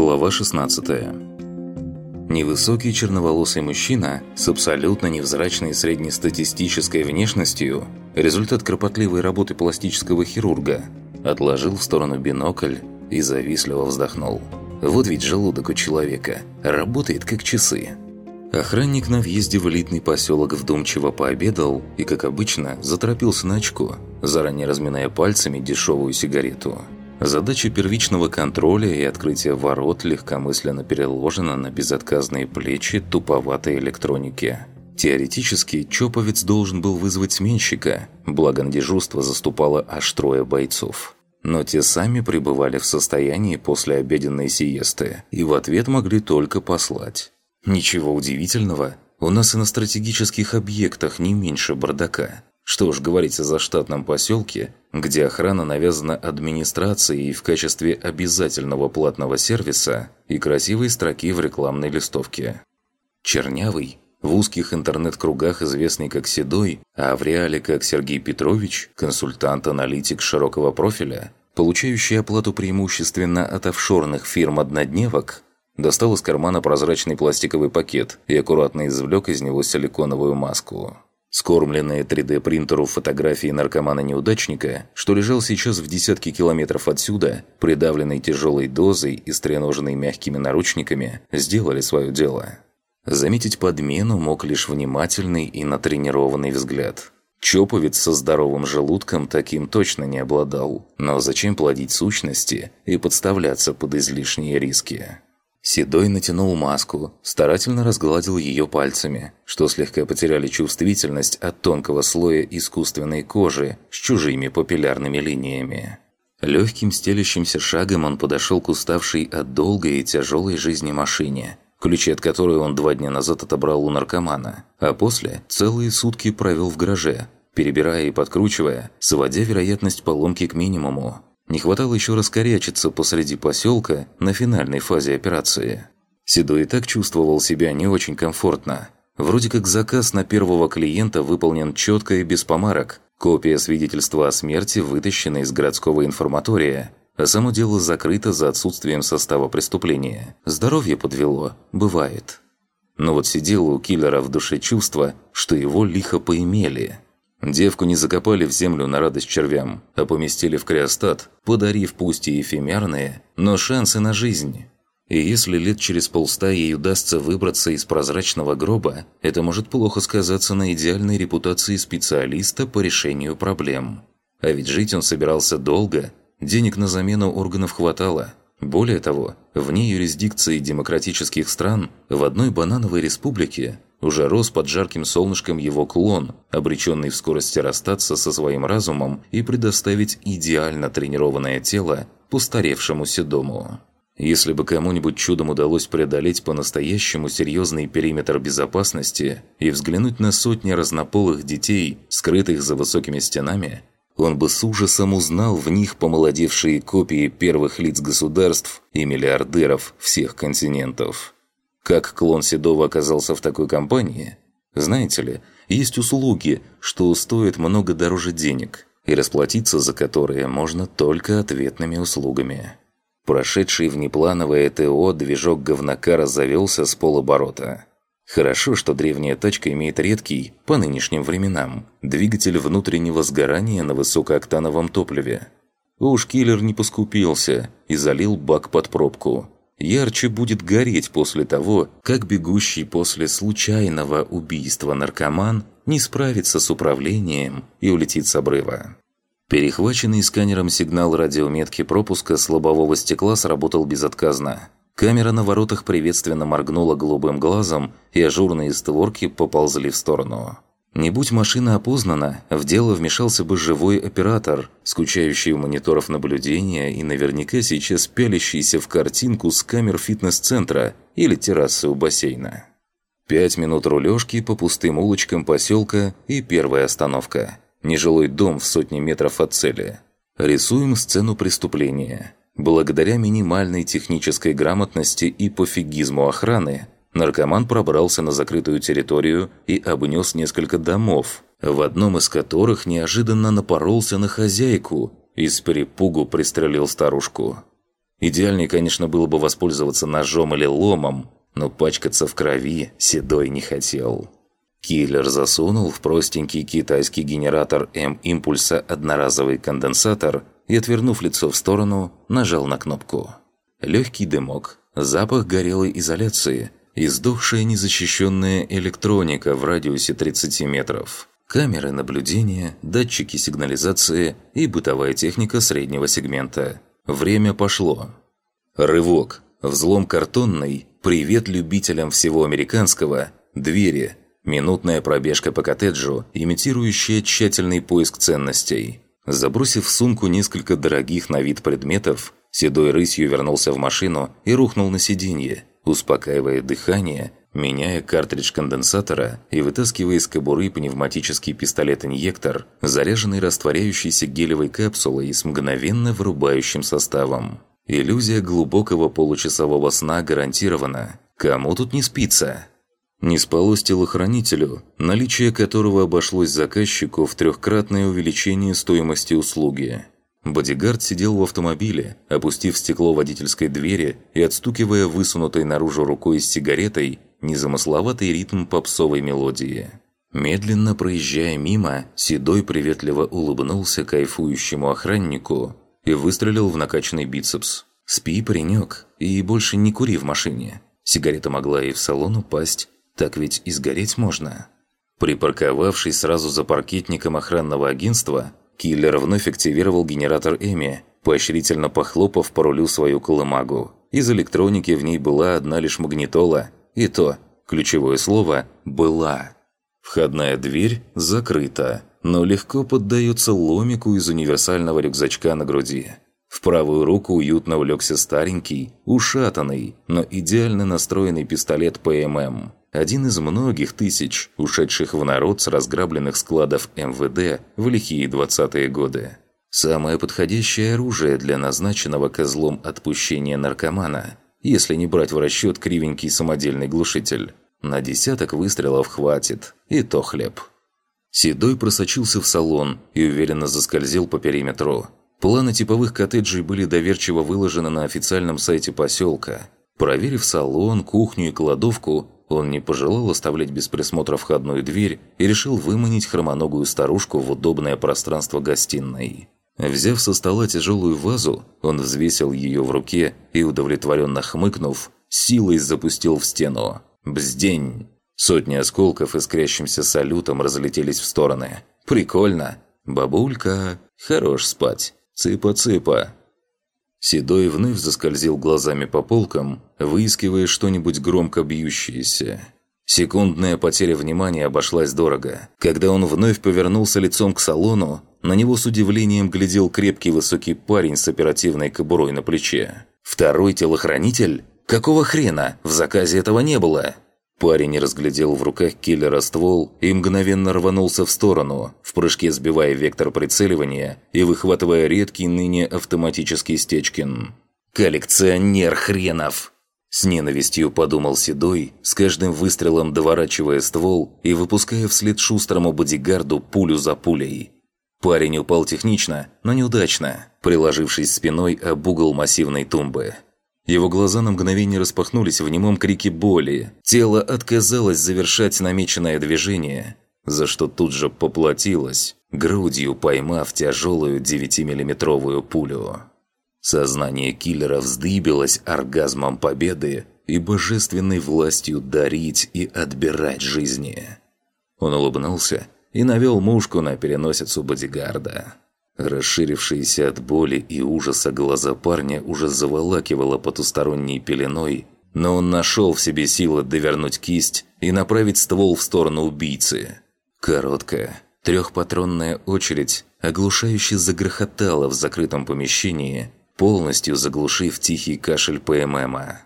Глава 16 Невысокий черноволосый мужчина с абсолютно невзрачной среднестатистической внешностью, результат кропотливой работы пластического хирурга, отложил в сторону бинокль и завистливо вздохнул. Вот ведь желудок у человека работает как часы. Охранник на въезде в элитный поселок вдумчиво пообедал и, как обычно, заторопился на очко, заранее разминая пальцами дешевую сигарету – Задача первичного контроля и открытия ворот легкомысленно переложена на безотказные плечи туповатой электроники. Теоретически, Чоповец должен был вызвать сменщика, благо на дежурство заступало аж трое бойцов. Но те сами пребывали в состоянии после обеденной сиесты и в ответ могли только послать. Ничего удивительного, у нас и на стратегических объектах не меньше бардака. Что уж говорить о заштатном поселке, где охрана навязана администрацией в качестве обязательного платного сервиса и красивой строки в рекламной листовке. Чернявый, в узких интернет-кругах известный как Седой, а в реале как Сергей Петрович, консультант-аналитик широкого профиля, получающий оплату преимущественно от офшорных фирм-однодневок, достал из кармана прозрачный пластиковый пакет и аккуратно извлек из него силиконовую маску. Скормленные 3D-принтеру фотографии наркомана-неудачника, что лежал сейчас в десятке километров отсюда, придавленный тяжелой дозой и стреноженной мягкими наручниками, сделали свое дело. Заметить подмену мог лишь внимательный и натренированный взгляд. Чоповец со здоровым желудком таким точно не обладал. Но зачем плодить сущности и подставляться под излишние риски? Седой натянул маску, старательно разгладил ее пальцами, что слегка потеряли чувствительность от тонкого слоя искусственной кожи с чужими папиллярными линиями. Легким стелящимся шагом он подошел к уставшей от долгой и тяжелой жизни машине, ключи от которой он два дня назад отобрал у наркомана, а после целые сутки провел в гараже, перебирая и подкручивая, сводя вероятность поломки к минимуму. Не хватало еще раскорячиться посреди поселка на финальной фазе операции. Седой и так чувствовал себя не очень комфортно. Вроде как заказ на первого клиента выполнен четко и без помарок. Копия свидетельства о смерти вытащена из городского информатория, а само дело закрыто за отсутствием состава преступления. Здоровье подвело, бывает. Но вот сидело у киллера в душе чувство, что его лихо поимели – Девку не закопали в землю на радость червям, а поместили в криостат, подарив пусть и эфемерные, но шансы на жизнь. И если лет через полста ей удастся выбраться из прозрачного гроба, это может плохо сказаться на идеальной репутации специалиста по решению проблем. А ведь жить он собирался долго, денег на замену органов хватало. Более того, вне юрисдикции демократических стран, в одной банановой республике уже рос под жарким солнышком его клон, обреченный в скорости расстаться со своим разумом и предоставить идеально тренированное тело постаревшему седому. Если бы кому-нибудь чудом удалось преодолеть по-настоящему серьезный периметр безопасности и взглянуть на сотни разнополых детей, скрытых за высокими стенами, он бы с ужасом узнал в них помолодевшие копии первых лиц государств и миллиардеров всех континентов. Как клон Седова оказался в такой компании? Знаете ли, есть услуги, что стоят много дороже денег, и расплатиться за которые можно только ответными услугами. Прошедший внеплановое ТО движок говнокара завелся с полоборота. Хорошо, что древняя тачка имеет редкий, по нынешним временам, двигатель внутреннего сгорания на высокооктановом топливе. Уж киллер не поскупился и залил бак под пробку – ярче будет гореть после того, как бегущий после случайного убийства наркоман не справится с управлением и улетит с обрыва. Перехваченный сканером сигнал радиометки пропуска с лобового стекла сработал безотказно. Камера на воротах приветственно моргнула голубым глазом, и ажурные створки поползли в сторону. Не будь машина опознана, в дело вмешался бы живой оператор, скучающий у мониторов наблюдения и наверняка сейчас пялящийся в картинку с камер фитнес-центра или террасы у бассейна. Пять минут рулежки по пустым улочкам поселка и первая остановка. Нежилой дом в сотни метров от цели. Рисуем сцену преступления. Благодаря минимальной технической грамотности и пофигизму охраны, наркоман пробрался на закрытую территорию и обнес несколько домов, в одном из которых неожиданно напоролся на хозяйку и с перепугу пристрелил старушку. Идеальнее, конечно, было бы воспользоваться ножом или ломом, но пачкаться в крови Седой не хотел. Киллер засунул в простенький китайский генератор М-импульса одноразовый конденсатор и, отвернув лицо в сторону, нажал на кнопку. Легкий дымок, запах горелой изоляции и сдохшая незащищенная электроника в радиусе 30 метров. Камеры наблюдения, датчики сигнализации и бытовая техника среднего сегмента. Время пошло. Рывок. Взлом картонный. Привет любителям всего американского. Двери. Минутная пробежка по коттеджу, имитирующая тщательный поиск ценностей. Забросив в сумку несколько дорогих на вид предметов, седой рысью вернулся в машину и рухнул на сиденье, успокаивая дыхание, меняя картридж конденсатора и вытаскивая из кобуры пневматический пистолет-инъектор, заряженный растворяющейся гелевой капсулой с мгновенно вырубающим составом. Иллюзия глубокого получасового сна гарантирована. Кому тут не спится? Не спалось телохранителю, наличие которого обошлось заказчику в трехкратное увеличение стоимости услуги. Бодигард сидел в автомобиле, опустив стекло водительской двери и отстукивая высунутой наружу рукой с сигаретой незамысловатый ритм попсовой мелодии. Медленно проезжая мимо, Седой приветливо улыбнулся кайфующему охраннику и выстрелил в накачанный бицепс. «Спи, паренек, и больше не кури в машине. Сигарета могла и в салон упасть, так ведь и сгореть можно. Припарковавшись сразу за паркетником охранного агентства, киллер вновь активировал генератор Эми, поощрительно похлопав по рулю свою колымагу. Из электроники в ней была одна лишь магнитола, и то, ключевое слово «была». Входная дверь закрыта, но легко поддается ломику из универсального рюкзачка на груди. В правую руку уютно улегся старенький, ушатанный, но идеально настроенный пистолет ПММ. Один из многих тысяч, ушедших в народ с разграбленных складов МВД в лихие 20-е годы. Самое подходящее оружие для назначенного козлом отпущения наркомана, если не брать в расчет кривенький самодельный глушитель. На десяток выстрелов хватит, и то хлеб. Седой просочился в салон и уверенно заскользил по периметру. Планы типовых коттеджей были доверчиво выложены на официальном сайте поселка. Проверив салон, кухню и кладовку, он не пожелал оставлять без присмотра входную дверь и решил выманить хромоногую старушку в удобное пространство гостиной. Взяв со стола тяжелую вазу, он взвесил ее в руке и, удовлетворенно хмыкнув, силой запустил в стену. «Бздень!» Сотни осколков искрящимся салютом разлетелись в стороны. «Прикольно!» «Бабулька! Хорош спать! Цыпа-цыпа!» Седой вновь заскользил глазами по полкам, выискивая что-нибудь громко бьющееся. Секундная потеря внимания обошлась дорого. Когда он вновь повернулся лицом к салону, на него с удивлением глядел крепкий высокий парень с оперативной кобурой на плече. «Второй телохранитель? Какого хрена? В заказе этого не было!» Парень разглядел в руках киллера ствол и мгновенно рванулся в сторону, в прыжке сбивая вектор прицеливания и выхватывая редкий ныне автоматический стечкин. «Коллекционер хренов!» С ненавистью подумал Седой, с каждым выстрелом доворачивая ствол и выпуская вслед шустрому бодигарду пулю за пулей. Парень упал технично, но неудачно, приложившись спиной об угол массивной тумбы. Его глаза на мгновение распахнулись в немом крике боли. Тело отказалось завершать намеченное движение, за что тут же поплатилось, грудью поймав тяжелую 9-миллиметровую пулю. Сознание киллера вздыбилось оргазмом победы и божественной властью дарить и отбирать жизни. Он улыбнулся и навел мушку на переносицу бодигарда. Расширившиеся от боли и ужаса глаза парня уже заволакивало потусторонней пеленой, но он нашел в себе силы довернуть кисть и направить ствол в сторону убийцы. Короткая, трехпатронная очередь оглушающе загрохотала в закрытом помещении, полностью заглушив тихий кашель ПММа.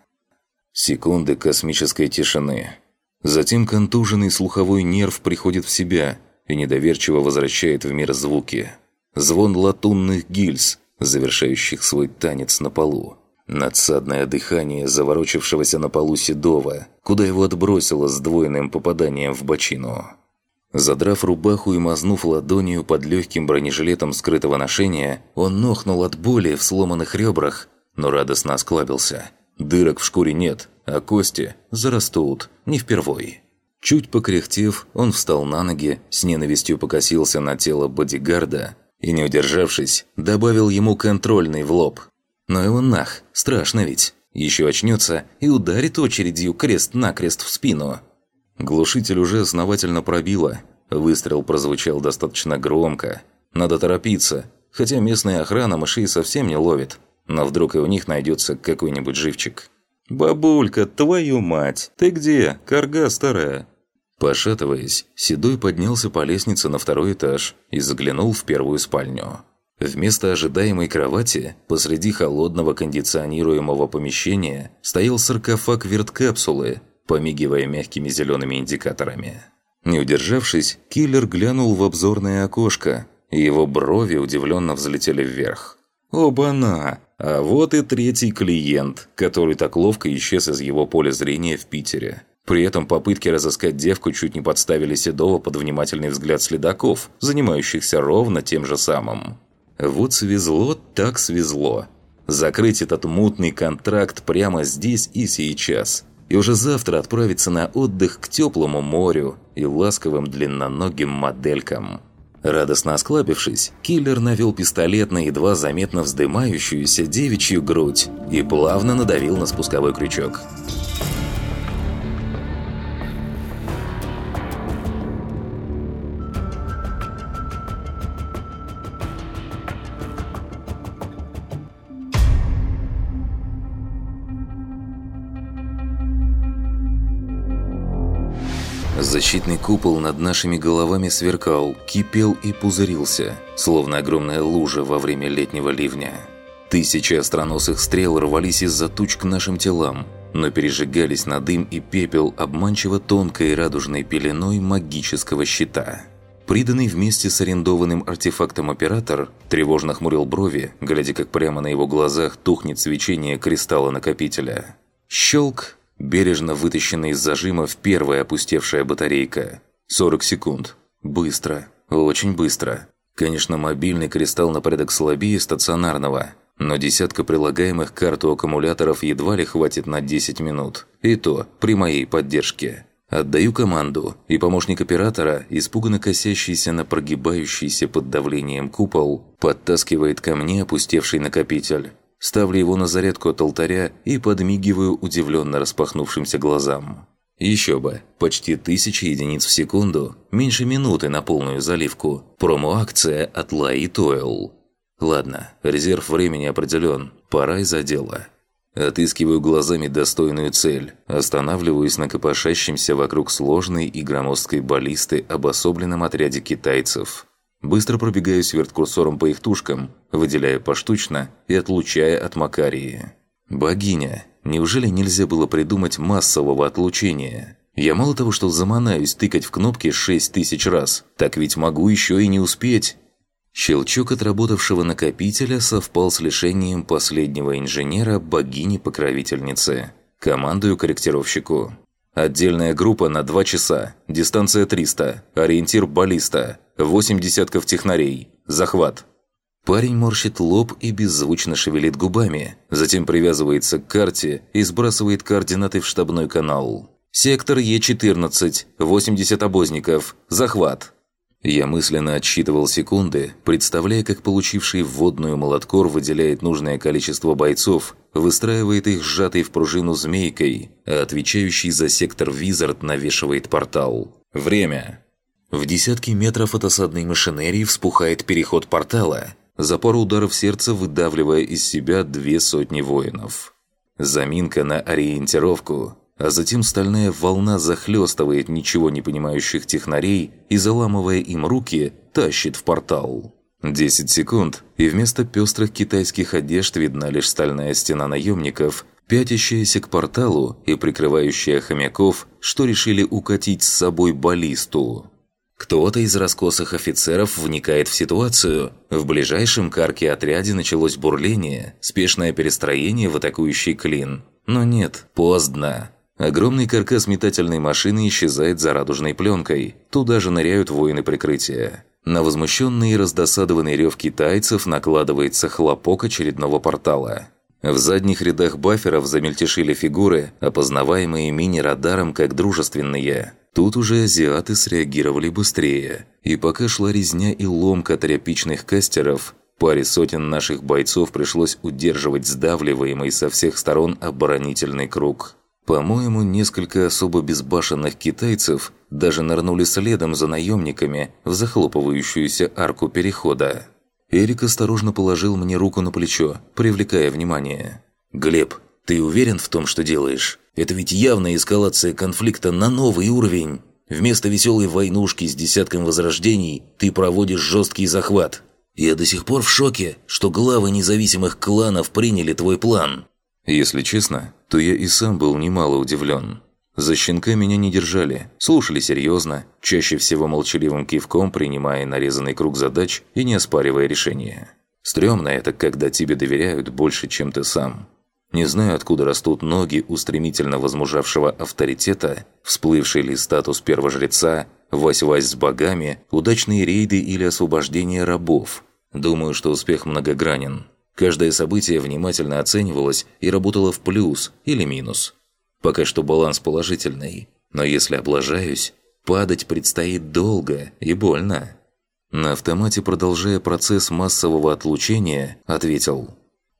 Секунды космической тишины. Затем контуженный слуховой нерв приходит в себя и недоверчиво возвращает в мир звуки – звон латунных гильз, завершающих свой танец на полу. Надсадное дыхание заворочившегося на полу Седова, куда его отбросило с двойным попаданием в бочину. Задрав рубаху и мазнув ладонью под легким бронежилетом скрытого ношения, он нохнул от боли в сломанных ребрах но радостно осклабился. Дырок в шкуре нет, а кости зарастут, не впервой. Чуть покряхтев, он встал на ноги, с ненавистью покосился на тело бодигарда и, не удержавшись, добавил ему контрольный в лоб. Но его нах, страшно ведь. Еще очнется и ударит очередью крест-накрест в спину. Глушитель уже основательно пробило. Выстрел прозвучал достаточно громко. Надо торопиться, хотя местная охрана мышей совсем не ловит. Но вдруг и у них найдется какой-нибудь живчик. «Бабулька, твою мать! Ты где, корга старая?» Пошатываясь, Седой поднялся по лестнице на второй этаж и заглянул в первую спальню. Вместо ожидаемой кровати посреди холодного кондиционируемого помещения стоял саркофаг верткапсулы, помигивая мягкими зелеными индикаторами. Не удержавшись, киллер глянул в обзорное окошко, и его брови удивленно взлетели вверх. «Оба-на! А вот и третий клиент, который так ловко исчез из его поля зрения в Питере». При этом попытки разыскать девку чуть не подставили Седова под внимательный взгляд следаков, занимающихся ровно тем же самым. Вот свезло, так свезло. Закрыть этот мутный контракт прямо здесь и сейчас. И уже завтра отправиться на отдых к теплому морю и ласковым длинноногим моделькам. Радостно осклабившись, киллер навел пистолет на едва заметно вздымающуюся девичью грудь и плавно надавил на спусковой крючок. Защитный купол над нашими головами сверкал, кипел и пузырился, словно огромная лужа во время летнего ливня. Тысячи остроносых стрел рвались из-за туч к нашим телам, но пережигались на дым и пепел обманчиво тонкой радужной пеленой магического щита. Приданный вместе с арендованным артефактом оператор тревожно хмурил брови, глядя как прямо на его глазах тухнет свечение кристалла накопителя. Щелк, Бережно вытащена из зажима в первая опустевшая батарейка. 40 секунд. Быстро. Очень быстро. Конечно, мобильный кристалл на порядок слабее стационарного, но десятка прилагаемых карту аккумуляторов едва ли хватит на 10 минут. И то при моей поддержке. Отдаю команду, и помощник оператора, испуганно косящийся на прогибающийся под давлением купол, подтаскивает ко мне опустевший накопитель ставлю его на зарядку от алтаря и подмигиваю удивленно распахнувшимся глазам. Еще бы, почти тысяча единиц в секунду, меньше минуты на полную заливку. Промо-акция от Лай Тойл. Ладно, резерв времени определен, пора и за дело. Отыскиваю глазами достойную цель, останавливаюсь на копошащемся вокруг сложной и громоздкой баллисты обособленном отряде китайцев – Быстро пробегаюсь верткурсором по их тушкам, выделяя поштучно и отлучая от Макарии. «Богиня, неужели нельзя было придумать массового отлучения? Я мало того, что заманаюсь тыкать в кнопки шесть тысяч раз, так ведь могу еще и не успеть». Щелчок отработавшего накопителя совпал с лишением последнего инженера богини-покровительницы. Командую корректировщику. Отдельная группа на 2 часа. Дистанция 300. Ориентир баллиста. Восемь десятков технарей. Захват. Парень морщит лоб и беззвучно шевелит губами, затем привязывается к карте и сбрасывает координаты в штабной канал. «Сектор Е-14, 80 обозников, захват!» Я мысленно отсчитывал секунды, представляя, как получивший вводную молоткор выделяет нужное количество бойцов, выстраивает их сжатой в пружину змейкой, а отвечающий за сектор Визард навешивает портал. Время. В десятки метров от осадной машинерии вспухает переход портала, запор ударов сердца выдавливая из себя две сотни воинов. Заминка на ориентировку, а затем стальная волна захлестывает ничего не понимающих технарей и, заламывая им руки, тащит в портал. Десять секунд, и вместо пестрых китайских одежд видна лишь стальная стена наемников, пятящаяся к порталу и прикрывающая хомяков, что решили укатить с собой баллисту. Кто-то из раскосых офицеров вникает в ситуацию. В ближайшем карке отряде началось бурление, спешное перестроение в атакующий клин. Но нет, поздно. Огромный каркас метательной машины исчезает за радужной пленкой. Туда же ныряют воины прикрытия. На возмущенный и раздосадованный рев китайцев накладывается хлопок очередного портала. В задних рядах баферов замельтешили фигуры, опознаваемые мини-радаром как дружественные. Тут уже азиаты среагировали быстрее. И пока шла резня и ломка тряпичных кастеров, паре сотен наших бойцов пришлось удерживать сдавливаемый со всех сторон оборонительный круг. По-моему, несколько особо безбашенных китайцев даже нырнули следом за наемниками в захлопывающуюся арку перехода. Эрик осторожно положил мне руку на плечо, привлекая внимание. «Глеб, ты уверен в том, что делаешь? Это ведь явная эскалация конфликта на новый уровень. Вместо веселой войнушки с десятком возрождений ты проводишь жесткий захват. Я до сих пор в шоке, что главы независимых кланов приняли твой план». Если честно, то я и сам был немало удивлен. За щенка меня не держали, слушали серьезно, чаще всего молчаливым кивком принимая нарезанный круг задач и не оспаривая решения. Стремно это, когда тебе доверяют больше, чем ты сам. Не знаю, откуда растут ноги у стремительно возмужавшего авторитета, всплывший ли статус первожреца, вась-вась с богами, удачные рейды или освобождение рабов. Думаю, что успех многогранен. Каждое событие внимательно оценивалось и работало в плюс или минус. Пока что баланс положительный, но если облажаюсь, падать предстоит долго и больно. На автомате, продолжая процесс массового отлучения, ответил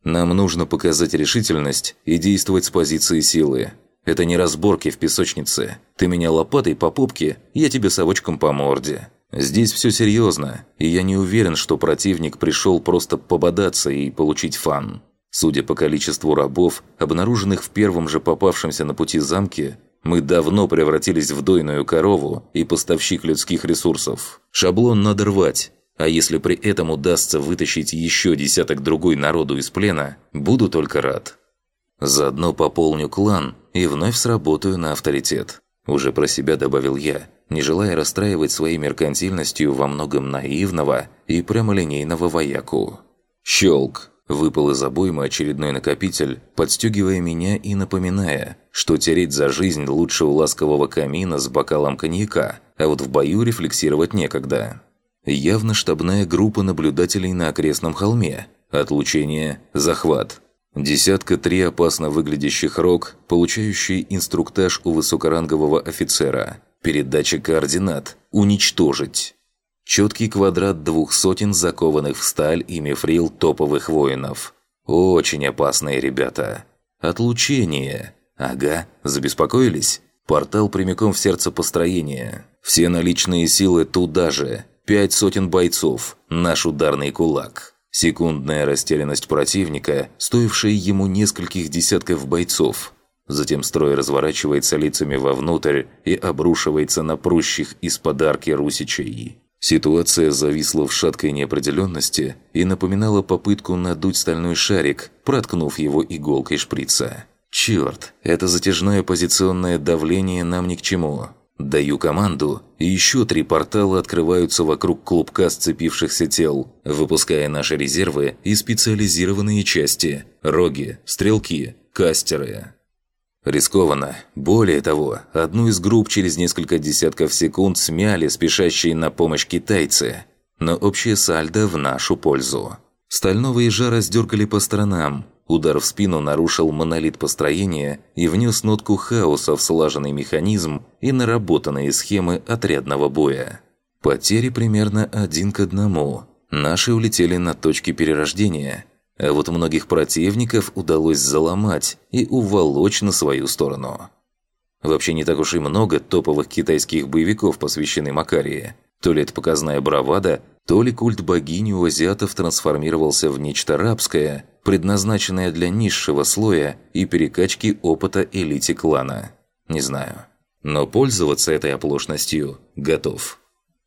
«Нам нужно показать решительность и действовать с позиции силы. Это не разборки в песочнице. Ты меня лопатой по попке, я тебе совочком по морде. Здесь все серьезно, и я не уверен, что противник пришел просто пободаться и получить фан. Судя по количеству рабов, обнаруженных в первом же попавшемся на пути замке, мы давно превратились в дойную корову и поставщик людских ресурсов. Шаблон надо рвать, а если при этом удастся вытащить еще десяток другой народу из плена, буду только рад. Заодно пополню клан и вновь сработаю на авторитет. Уже про себя добавил я, не желая расстраивать своей меркантильностью во многом наивного и прямолинейного вояку. Щелк. Выпал из обоймы очередной накопитель, подстегивая меня и напоминая, что тереть за жизнь лучше у ласкового камина с бокалом коньяка, а вот в бою рефлексировать некогда. Явно штабная группа наблюдателей на окрестном холме. Отлучение, захват. Десятка три опасно выглядящих рог, получающие инструктаж у высокорангового офицера. Передача координат. Уничтожить. Четкий квадрат двух сотен закованных в сталь и мифрил топовых воинов. Очень опасные ребята. Отлучение. Ага, забеспокоились? Портал прямиком в сердце построения. Все наличные силы туда же. Пять сотен бойцов. Наш ударный кулак. Секундная растерянность противника, стоившая ему нескольких десятков бойцов. Затем строй разворачивается лицами вовнутрь и обрушивается на прущих из подарки русичей. Ситуация зависла в шаткой неопределенности и напоминала попытку надуть стальной шарик, проткнув его иголкой шприца. «Черт, это затяжное позиционное давление нам ни к чему». Даю команду, и еще три портала открываются вокруг клубка сцепившихся тел, выпуская наши резервы и специализированные части – роги, стрелки, кастеры. Рискованно. Более того, одну из групп через несколько десятков секунд смяли спешащие на помощь китайцы. Но общее сальдо в нашу пользу. Стального ежа раздергали по сторонам. Удар в спину нарушил монолит построения и внес нотку хаоса в слаженный механизм и наработанные схемы отрядного боя. Потери примерно один к одному. Наши улетели на точки перерождения – а вот многих противников удалось заломать и уволочь на свою сторону. Вообще не так уж и много топовых китайских боевиков посвящены Макарии. То ли это показная бравада, то ли культ богини у азиатов трансформировался в нечто рабское, предназначенное для низшего слоя и перекачки опыта элите клана. Не знаю. Но пользоваться этой оплошностью готов.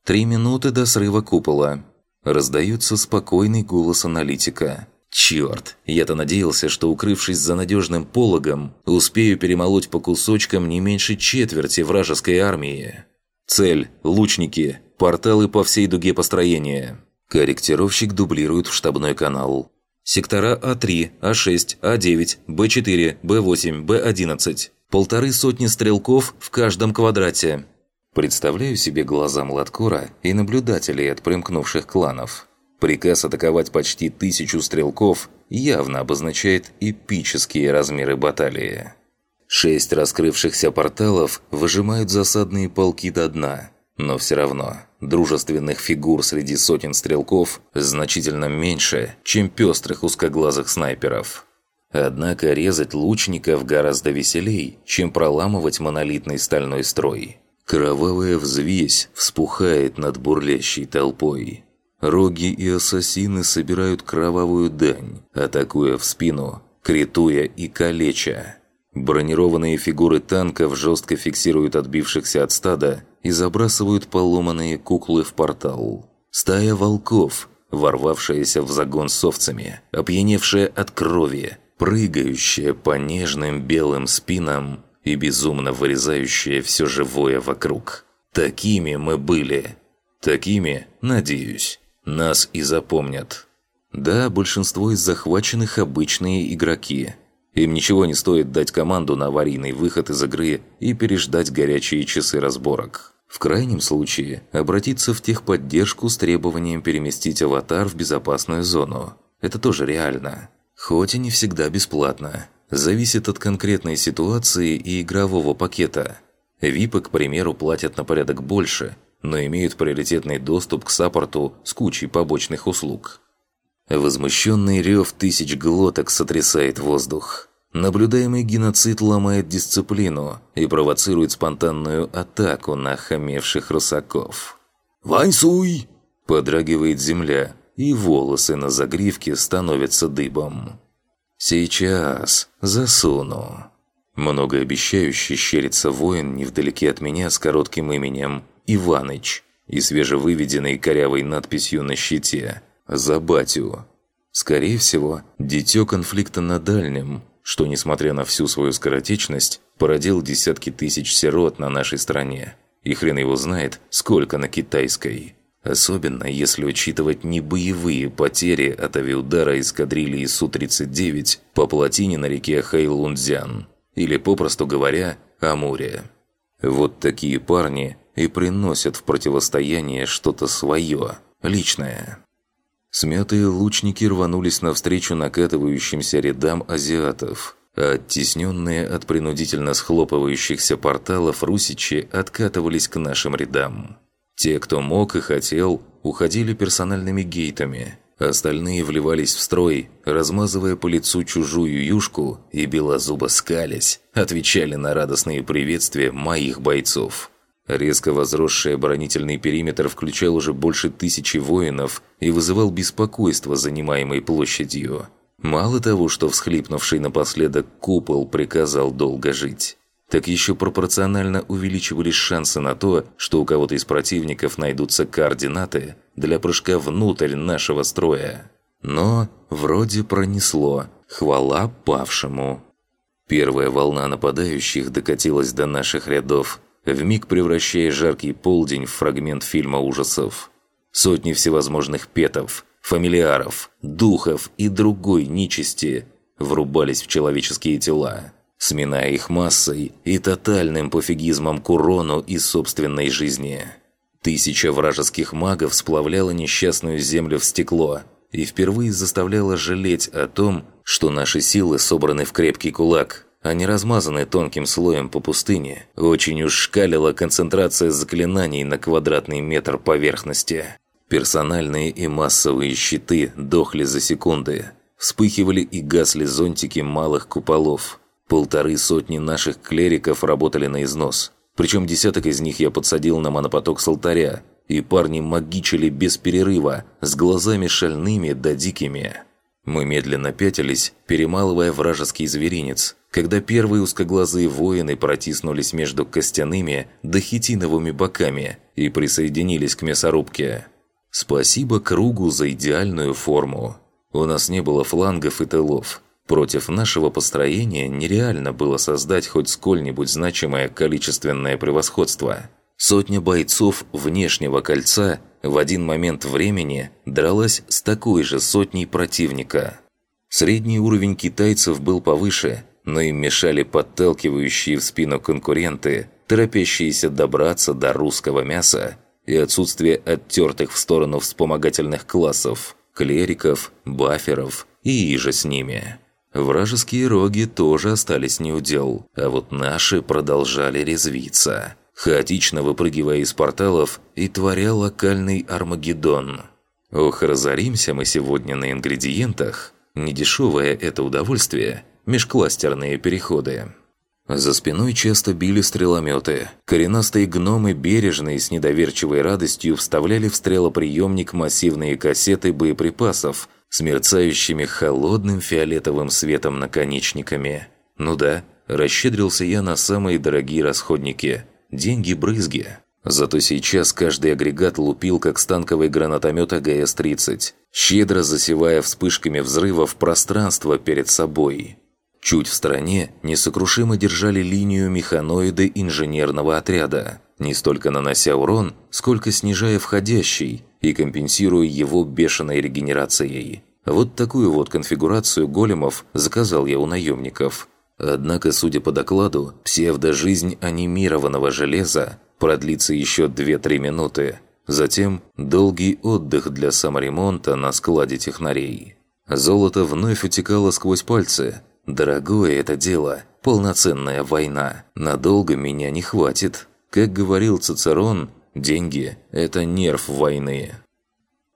Три минуты до срыва купола. Раздается спокойный голос аналитика – Черт, я-то надеялся, что укрывшись за надежным пологом, успею перемолоть по кусочкам не меньше четверти вражеской армии. Цель – лучники, порталы по всей дуге построения. Корректировщик дублирует в штабной канал. Сектора А3, А6, А9, Б4, Б8, Б11. Полторы сотни стрелков в каждом квадрате. Представляю себе глаза Младкора и наблюдателей от примкнувших кланов. Приказ атаковать почти тысячу стрелков явно обозначает эпические размеры баталии. Шесть раскрывшихся порталов выжимают засадные полки до дна, но все равно дружественных фигур среди сотен стрелков значительно меньше, чем пестрых узкоглазых снайперов. Однако резать лучников гораздо веселей, чем проламывать монолитный стальной строй. Кровавая взвесь вспухает над бурлящей толпой. Роги и ассасины собирают кровавую дань, атакуя в спину, критуя и калеча. Бронированные фигуры танков жестко фиксируют отбившихся от стада и забрасывают поломанные куклы в портал. Стая волков, ворвавшаяся в загон с овцами, опьяневшая от крови, прыгающая по нежным белым спинам и безумно вырезающая все живое вокруг. Такими мы были. Такими, надеюсь, нас и запомнят. Да, большинство из захваченных обычные игроки. Им ничего не стоит дать команду на аварийный выход из игры и переждать горячие часы разборок. В крайнем случае, обратиться в техподдержку с требованием переместить аватар в безопасную зону. Это тоже реально. Хоть и не всегда бесплатно. Зависит от конкретной ситуации и игрового пакета. Випы, к примеру, платят на порядок больше, но имеют приоритетный доступ к саппорту с кучей побочных услуг. Возмущенный рев тысяч глоток сотрясает воздух. Наблюдаемый геноцид ломает дисциплину и провоцирует спонтанную атаку на хамевших русаков. «Ваньсуй!» – подрагивает земля, и волосы на загривке становятся дыбом. «Сейчас засуну». Многообещающий щерится воин невдалеке от меня с коротким именем Иваныч и свежевыведенной корявой надписью на щите «За батю». Скорее всего, дитё конфликта на дальнем – что, несмотря на всю свою скоротечность, породил десятки тысяч сирот на нашей стране. И хрен его знает, сколько на китайской. Особенно, если учитывать не боевые потери от авиудара эскадрильи Су-39 по плотине на реке Хэйлунцзян. Или, попросту говоря, Амуре. Вот такие парни и приносят в противостояние что-то свое, личное. Смятые лучники рванулись навстречу накатывающимся рядам азиатов, а оттесненные от принудительно схлопывающихся порталов русичи откатывались к нашим рядам. Те, кто мог и хотел, уходили персональными гейтами, остальные вливались в строй, размазывая по лицу чужую юшку и белозубо скались, отвечали на радостные приветствия моих бойцов. Резко возросший оборонительный периметр включал уже больше тысячи воинов и вызывал беспокойство занимаемой площадью. Мало того, что всхлипнувший напоследок купол приказал долго жить, так еще пропорционально увеличивались шансы на то, что у кого-то из противников найдутся координаты для прыжка внутрь нашего строя. Но вроде пронесло, хвала павшему. Первая волна нападающих докатилась до наших рядов – вмиг превращая жаркий полдень в фрагмент фильма ужасов. Сотни всевозможных петов, фамилиаров, духов и другой нечисти врубались в человеческие тела, сминая их массой и тотальным пофигизмом к урону и собственной жизни. Тысяча вражеских магов сплавляла несчастную землю в стекло и впервые заставляла жалеть о том, что наши силы собраны в крепкий кулак – они размазаны тонким слоем по пустыне. Очень уж шкалила концентрация заклинаний на квадратный метр поверхности. Персональные и массовые щиты дохли за секунды. Вспыхивали и гасли зонтики малых куполов. Полторы сотни наших клериков работали на износ. Причем десяток из них я подсадил на монопоток с алтаря. И парни магичили без перерыва, с глазами шальными да дикими. Мы медленно пятились, перемалывая вражеский зверинец, когда первые узкоглазые воины протиснулись между костяными да хитиновыми боками и присоединились к мясорубке. Спасибо кругу за идеальную форму. У нас не было флангов и тылов. Против нашего построения нереально было создать хоть сколь-нибудь значимое количественное превосходство. Сотня бойцов внешнего кольца в один момент времени дралась с такой же сотней противника. Средний уровень китайцев был повыше, но им мешали подталкивающие в спину конкуренты, торопящиеся добраться до русского мяса и отсутствие оттертых в сторону вспомогательных классов, клериков, баферов и иже с ними. Вражеские роги тоже остались неудел, а вот наши продолжали резвиться, хаотично выпрыгивая из порталов и творя локальный Армагеддон. Ох, разоримся мы сегодня на ингредиентах. Недешевое это удовольствие – межкластерные переходы. За спиной часто били стрелометы. Коренастые гномы бережно и с недоверчивой радостью вставляли в стрелоприемник массивные кассеты боеприпасов с мерцающими холодным фиолетовым светом наконечниками. Ну да, расщедрился я на самые дорогие расходники. Деньги-брызги. Зато сейчас каждый агрегат лупил, как станковый гранатомет АГС-30, щедро засевая вспышками взрывов пространство перед собой. Чуть в стороне несокрушимо держали линию механоиды инженерного отряда, не столько нанося урон, сколько снижая входящий и компенсируя его бешеной регенерацией. Вот такую вот конфигурацию големов заказал я у наемников. Однако, судя по докладу, псевдожизнь анимированного железа продлится еще 2-3 минуты. Затем долгий отдых для саморемонта на складе технарей. Золото вновь утекало сквозь пальцы – Дорогое это дело, полноценная война. Надолго меня не хватит. Как говорил Цицерон, деньги – это нерв войны.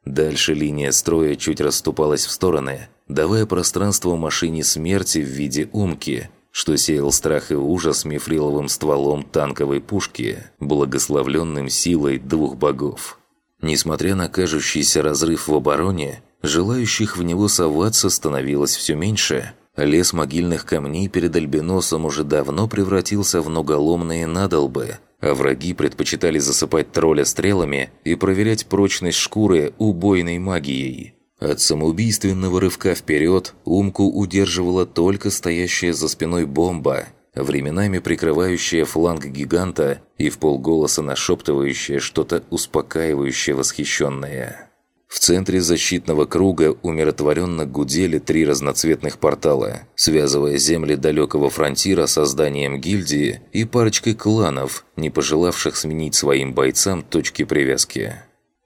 Дальше линия строя чуть расступалась в стороны, давая пространство машине смерти в виде умки, что сеял страх и ужас мифриловым стволом танковой пушки, благословленным силой двух богов. Несмотря на кажущийся разрыв в обороне, желающих в него соваться становилось все меньше – Лес могильных камней перед Альбиносом уже давно превратился в многоломные надолбы, а враги предпочитали засыпать тролля стрелами и проверять прочность шкуры убойной магией. От самоубийственного рывка вперед Умку удерживала только стоящая за спиной бомба, временами прикрывающая фланг гиганта и в полголоса нашептывающая что-то успокаивающее восхищенное. В центре защитного круга умиротворенно гудели три разноцветных портала, связывая земли далекого фронтира с созданием гильдии и парочкой кланов, не пожелавших сменить своим бойцам точки привязки.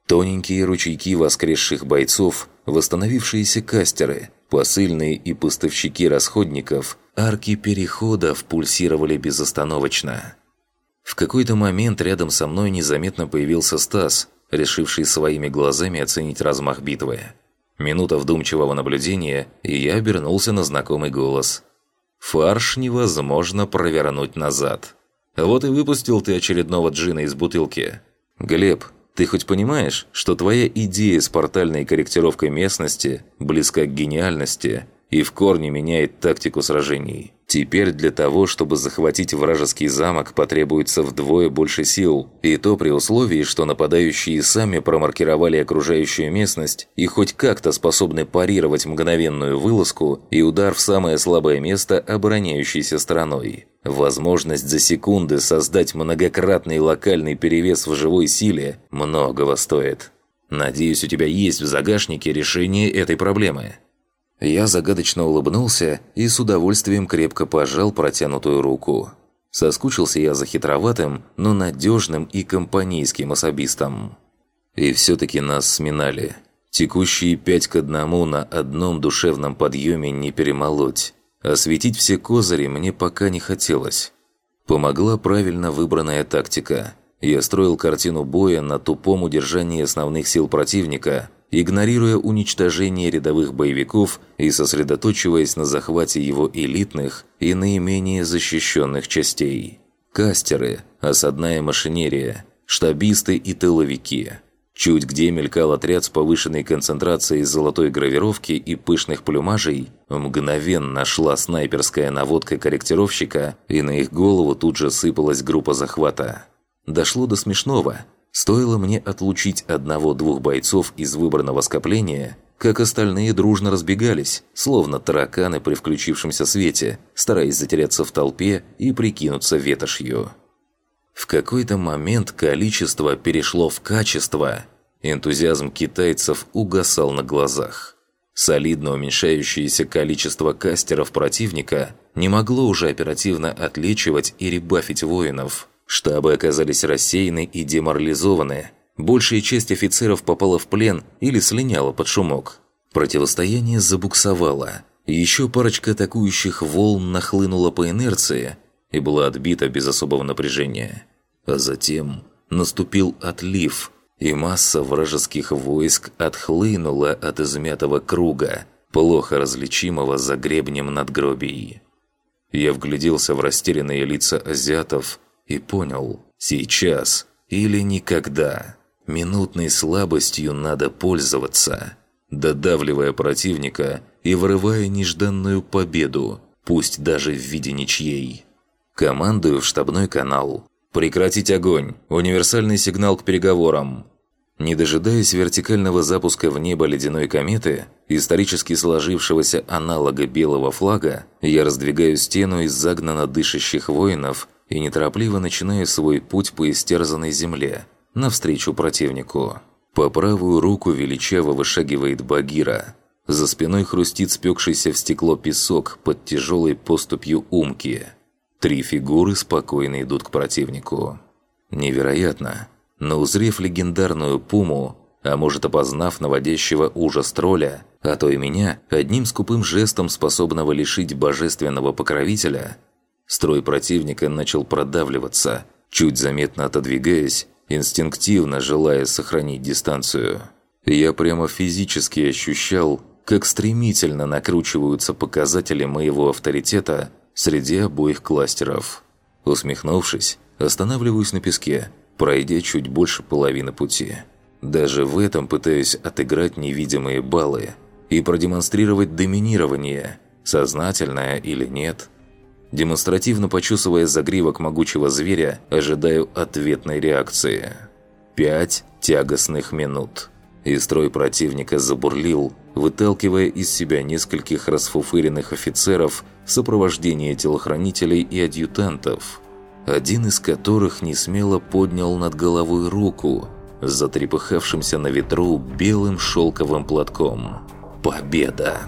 Тоненькие ручейки воскресших бойцов, восстановившиеся кастеры, посыльные и поставщики расходников, арки переходов пульсировали безостановочно. В какой-то момент рядом со мной незаметно появился Стас, решивший своими глазами оценить размах битвы. Минута вдумчивого наблюдения, и я обернулся на знакомый голос. «Фарш невозможно провернуть назад. Вот и выпустил ты очередного джина из бутылки. Глеб, ты хоть понимаешь, что твоя идея с портальной корректировкой местности близка к гениальности и в корне меняет тактику сражений?» Теперь для того, чтобы захватить вражеский замок, потребуется вдвое больше сил, и то при условии, что нападающие сами промаркировали окружающую местность и хоть как-то способны парировать мгновенную вылазку и удар в самое слабое место обороняющейся стороной. Возможность за секунды создать многократный локальный перевес в живой силе многого стоит. Надеюсь, у тебя есть в загашнике решение этой проблемы. Я загадочно улыбнулся и с удовольствием крепко пожал протянутую руку. Соскучился я за хитроватым, но надежным и компанейским особистом. И все-таки нас сминали. Текущие пять к одному на одном душевном подъеме не перемолоть. Осветить все козыри мне пока не хотелось. Помогла правильно выбранная тактика. Я строил картину боя на тупом удержании основных сил противника – игнорируя уничтожение рядовых боевиков и сосредоточиваясь на захвате его элитных и наименее защищенных частей. Кастеры, осадная машинерия, штабисты и тыловики. Чуть где мелькал отряд с повышенной концентрацией золотой гравировки и пышных плюмажей, мгновенно шла снайперская наводка корректировщика, и на их голову тут же сыпалась группа захвата. Дошло до смешного – Стоило мне отлучить одного-двух бойцов из выбранного скопления, как остальные дружно разбегались, словно тараканы при включившемся свете, стараясь затеряться в толпе и прикинуться ветошью. В какой-то момент количество перешло в качество. Энтузиазм китайцев угасал на глазах. Солидно уменьшающееся количество кастеров противника не могло уже оперативно отличивать и ребафить воинов – Штабы оказались рассеяны и деморализованы. Большая часть офицеров попала в плен или слиняла под шумок. Противостояние забуксовало. Еще парочка атакующих волн нахлынула по инерции и была отбита без особого напряжения. А затем наступил отлив, и масса вражеских войск отхлынула от измятого круга, плохо различимого за гребнем надгробий. Я вгляделся в растерянные лица азиатов и понял – сейчас или никогда. Минутной слабостью надо пользоваться, додавливая противника и вырывая нежданную победу, пусть даже в виде ничьей. Командую в штабной канал. «Прекратить огонь! Универсальный сигнал к переговорам!» Не дожидаясь вертикального запуска в небо ледяной кометы, исторически сложившегося аналога белого флага, я раздвигаю стену из загнанно дышащих воинов и неторопливо начинаю свой путь по истерзанной земле, навстречу противнику. По правую руку величаво вышагивает Багира. За спиной хрустит спекшийся в стекло песок под тяжелой поступью умки. Три фигуры спокойно идут к противнику. Невероятно, но узрев легендарную пуму, а может опознав наводящего ужас тролля, а то и меня, одним скупым жестом способного лишить божественного покровителя, строй противника начал продавливаться, чуть заметно отодвигаясь, инстинктивно желая сохранить дистанцию. Я прямо физически ощущал, как стремительно накручиваются показатели моего авторитета среди обоих кластеров. Усмехнувшись, останавливаюсь на песке, пройдя чуть больше половины пути. Даже в этом пытаюсь отыграть невидимые баллы и продемонстрировать доминирование, сознательное или нет. Демонстративно почесывая загривок могучего зверя, ожидаю ответной реакции. Пять тягостных минут. И строй противника забурлил, выталкивая из себя нескольких расфуфыренных офицеров в сопровождении телохранителей и адъютантов, один из которых несмело поднял над головой руку – с затрепыхавшимся на ветру белым шелковым платком. Победа!